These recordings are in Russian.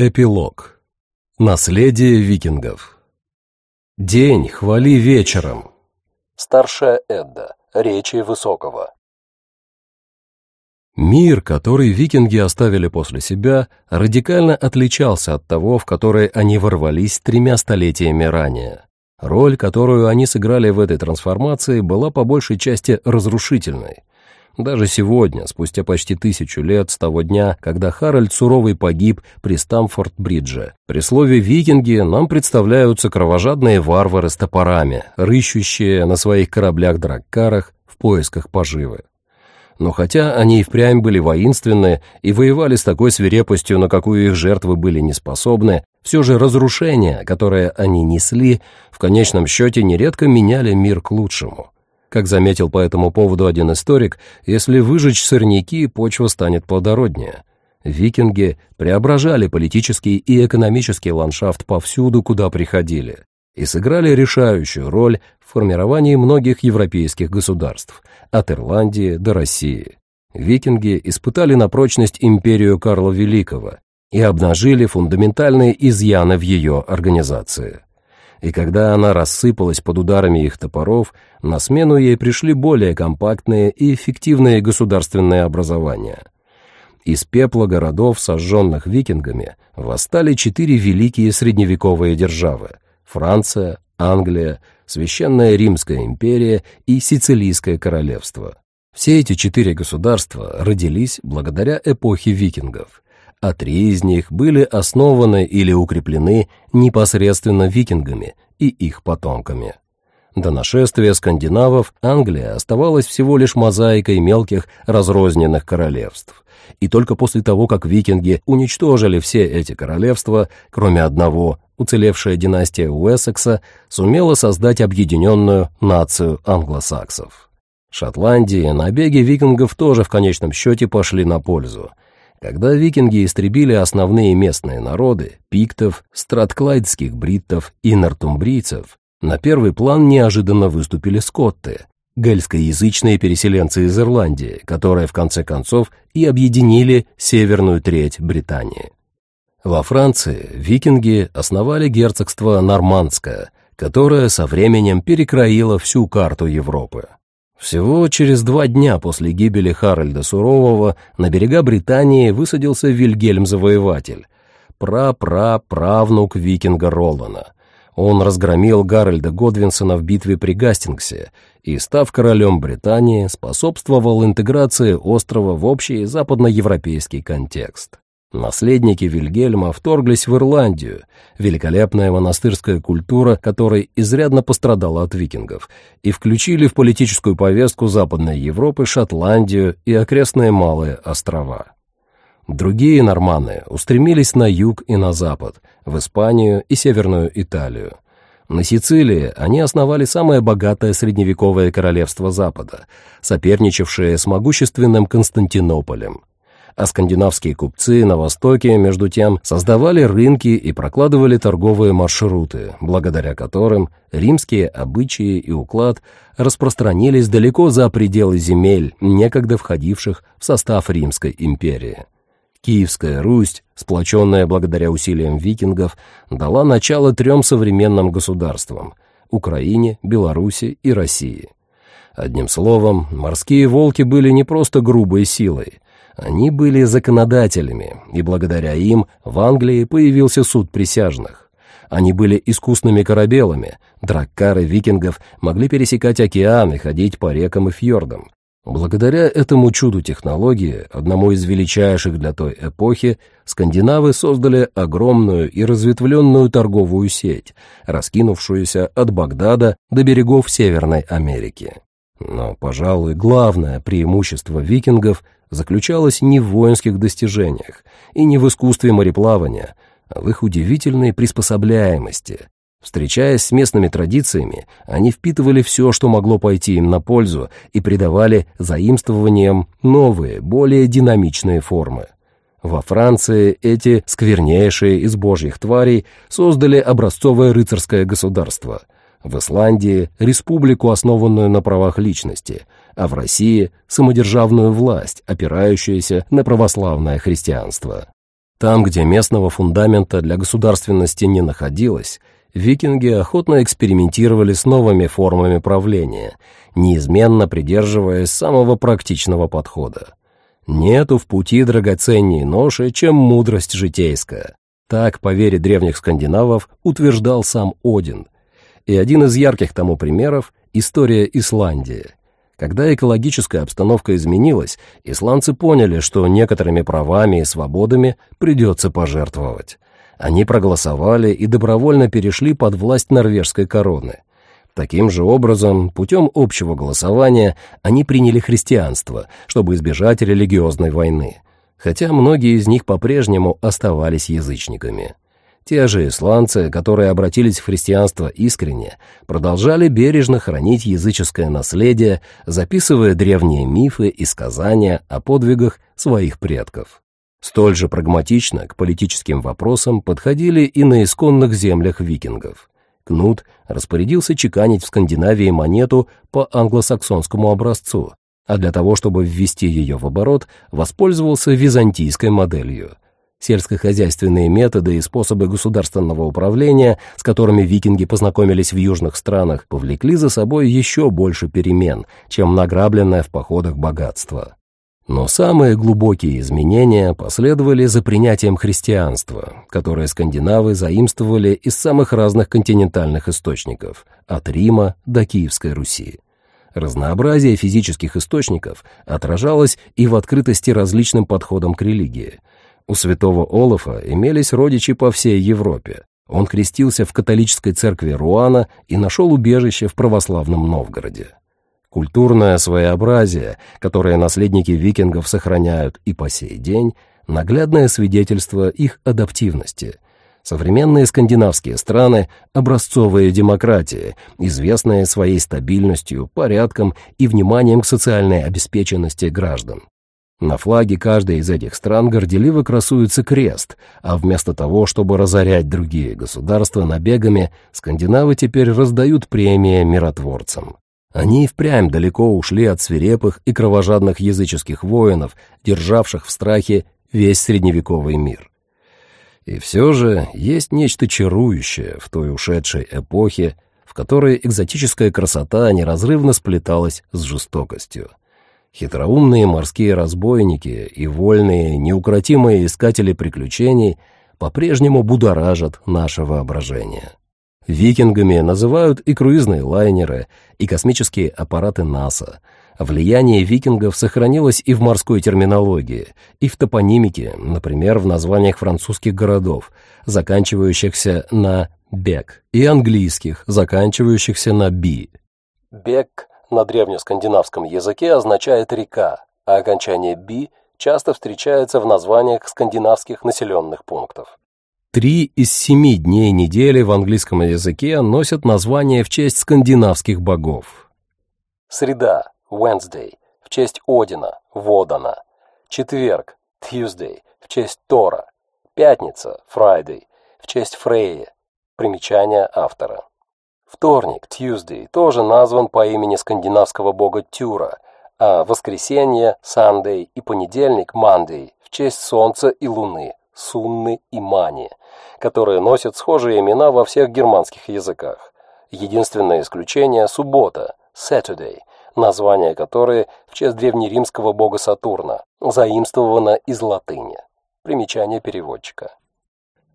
Эпилог. Наследие викингов. День хвали вечером. Старшая Эдда. Речи Высокого. Мир, который викинги оставили после себя, радикально отличался от того, в который они ворвались тремя столетиями ранее. Роль, которую они сыграли в этой трансформации, была по большей части разрушительной. Даже сегодня, спустя почти тысячу лет с того дня, когда Харальд Суровый погиб при Стамфорд-Бридже, при слове «викинги» нам представляются кровожадные варвары с топорами, рыщущие на своих кораблях-драккарах в поисках поживы. Но хотя они и впрямь были воинственны и воевали с такой свирепостью, на какую их жертвы были не способны, все же разрушения, которые они несли, в конечном счете нередко меняли мир к лучшему – как заметил по этому поводу один историк, если выжечь сорняки, почва станет плодороднее. Викинги преображали политический и экономический ландшафт повсюду, куда приходили, и сыграли решающую роль в формировании многих европейских государств, от Ирландии до России. Викинги испытали на прочность империю Карла Великого и обнажили фундаментальные изъяны в ее организации и когда она рассыпалась под ударами их топоров, на смену ей пришли более компактные и эффективные государственные образования. Из пепла городов, сожженных викингами, восстали четыре великие средневековые державы – Франция, Англия, Священная Римская империя и Сицилийское королевство. Все эти четыре государства родились благодаря эпохе викингов – а три из них были основаны или укреплены непосредственно викингами и их потомками. До нашествия скандинавов Англия оставалась всего лишь мозаикой мелких разрозненных королевств. И только после того, как викинги уничтожили все эти королевства, кроме одного, уцелевшая династия Уэссекса сумела создать объединенную нацию англосаксов. Шотландии набеги викингов тоже в конечном счете пошли на пользу – когда викинги истребили основные местные народы, пиктов, стратклайдских бриттов и нортумбрийцев, на первый план неожиданно выступили скотты, гельскоязычные переселенцы из Ирландии, которые в конце концов и объединили северную треть Британии. Во Франции викинги основали герцогство Нормандское, которое со временем перекроило всю карту Европы. Всего через два дня после гибели Харальда Сурового на берега Британии высадился Вильгельм-завоеватель, пра-пра-правнук викинга Ролана. Он разгромил Гарольда Годвинсона в битве при Гастингсе и, став королем Британии, способствовал интеграции острова в общий западноевропейский контекст. Наследники Вильгельма вторглись в Ирландию, великолепная монастырская культура которой изрядно пострадала от викингов, и включили в политическую повестку Западной Европы Шотландию и окрестные малые острова. Другие норманы устремились на юг и на запад, в Испанию и Северную Италию. На Сицилии они основали самое богатое средневековое королевство Запада, соперничавшее с могущественным Константинополем а скандинавские купцы на Востоке, между тем, создавали рынки и прокладывали торговые маршруты, благодаря которым римские обычаи и уклад распространились далеко за пределы земель, некогда входивших в состав Римской империи. Киевская Русь, сплоченная благодаря усилиям викингов, дала начало трем современным государствам – Украине, Беларуси и России. Одним словом, морские волки были не просто грубой силой – они были законодателями, и благодаря им в Англии появился суд присяжных. Они были искусными корабелами, драккары викингов могли пересекать океан и ходить по рекам и фьордам. Благодаря этому чуду технологии, одному из величайших для той эпохи, скандинавы создали огромную и разветвленную торговую сеть, раскинувшуюся от Багдада до берегов Северной Америки. Но, пожалуй, главное преимущество викингов заключалось не в воинских достижениях и не в искусстве мореплавания, а в их удивительной приспособляемости. Встречаясь с местными традициями, они впитывали все, что могло пойти им на пользу, и придавали заимствованиям новые, более динамичные формы. Во Франции эти сквернейшие из божьих тварей создали образцовое рыцарское государство – в Исландии – республику, основанную на правах личности, а в России – самодержавную власть, опирающуюся на православное христианство. Там, где местного фундамента для государственности не находилось, викинги охотно экспериментировали с новыми формами правления, неизменно придерживаясь самого практичного подхода. Нету в пути драгоценней ноши, чем мудрость житейская. Так, по вере древних скандинавов, утверждал сам Один. И один из ярких тому примеров — история Исландии. Когда экологическая обстановка изменилась, исландцы поняли, что некоторыми правами и свободами придется пожертвовать. Они проголосовали и добровольно перешли под власть норвежской короны. Таким же образом, путем общего голосования, они приняли христианство, чтобы избежать религиозной войны, хотя многие из них по-прежнему оставались язычниками. Те же исландцы, которые обратились в христианство искренне, продолжали бережно хранить языческое наследие, записывая древние мифы и сказания о подвигах своих предков. Столь же прагматично к политическим вопросам подходили и на исконных землях викингов. Кнут распорядился чеканить в Скандинавии монету по англосаксонскому образцу, а для того, чтобы ввести ее в оборот, воспользовался византийской моделью – Сельскохозяйственные методы и способы государственного управления, с которыми викинги познакомились в южных странах, повлекли за собой еще больше перемен, чем награбленное в походах богатство. Но самые глубокие изменения последовали за принятием христианства, которое скандинавы заимствовали из самых разных континентальных источников, от Рима до Киевской Руси. Разнообразие физических источников отражалось и в открытости различным подходам к религии – у святого Олафа имелись родичи по всей Европе. Он крестился в католической церкви Руана и нашел убежище в православном Новгороде. Культурное своеобразие, которое наследники викингов сохраняют и по сей день, наглядное свидетельство их адаптивности. Современные скандинавские страны – образцовые демократии, известные своей стабильностью, порядком и вниманием к социальной обеспеченности граждан. На флаге каждой из этих стран горделиво красуется крест, а вместо того, чтобы разорять другие государства набегами, скандинавы теперь раздают премии миротворцам. Они впрямь далеко ушли от свирепых и кровожадных языческих воинов, державших в страхе весь средневековый мир. И все же есть нечто чарующее в той ушедшей эпохе, в которой экзотическая красота неразрывно сплеталась с жестокостью. Хитроумные морские разбойники и вольные, неукротимые искатели приключений по-прежнему будоражат наше воображение. Викингами называют и круизные лайнеры, и космические аппараты НАСА. Влияние викингов сохранилось и в морской терминологии, и в топонимике, например, в названиях французских городов, заканчивающихся на «бек», и английских, заканчивающихся на «би». «Бек» на древнескандинавском языке означает «река», а окончание «би» часто встречается в названиях скандинавских населенных пунктов. Три из семи дней недели в английском языке носят название в честь скандинавских богов. Среда – Wednesday, в честь Одина, Водана. Четверг – Tuesday, в честь Тора. Пятница – Friday, в честь Фрейи. Примечание автора. Вторник, Tuesday, тоже назван по имени скандинавского бога Тюра, а воскресенье, Sunday и понедельник, Monday, в честь солнца и луны, Сунны и Мани, которые носят схожие имена во всех германских языках. Единственное исключение – суббота, Saturday, название которой в честь древнеримского бога Сатурна, заимствовано из латыни. Примечание переводчика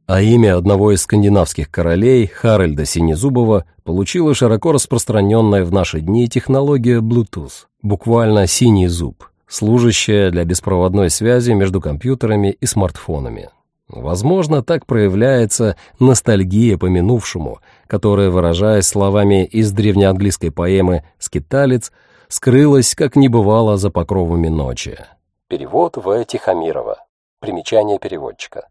а имя одного из скандинавских королей, Харальда Синезубова, получила широко распространенная в наши дни технология Bluetooth, буквально «синий зуб», служащая для беспроводной связи между компьютерами и смартфонами. Возможно, так проявляется ностальгия по минувшему, которая, выражаясь словами из древнеанглийской поэмы «Скиталец», скрылась, как не бывало, за покровами ночи. Перевод В. Тихомирова. Примечание переводчика.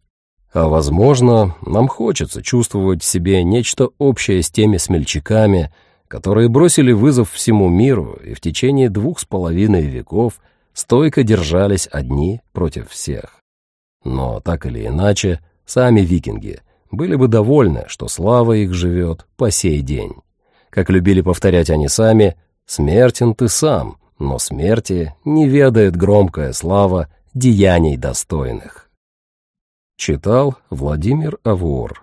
А, возможно, нам хочется чувствовать в себе нечто общее с теми смельчаками, которые бросили вызов всему миру и в течение двух с половиной веков стойко держались одни против всех. Но так или иначе, сами викинги были бы довольны, что слава их живет по сей день. Как любили повторять они сами, «Смертен ты сам, но смерти не ведает громкая слава деяний достойных». Читал Владимир Авуор.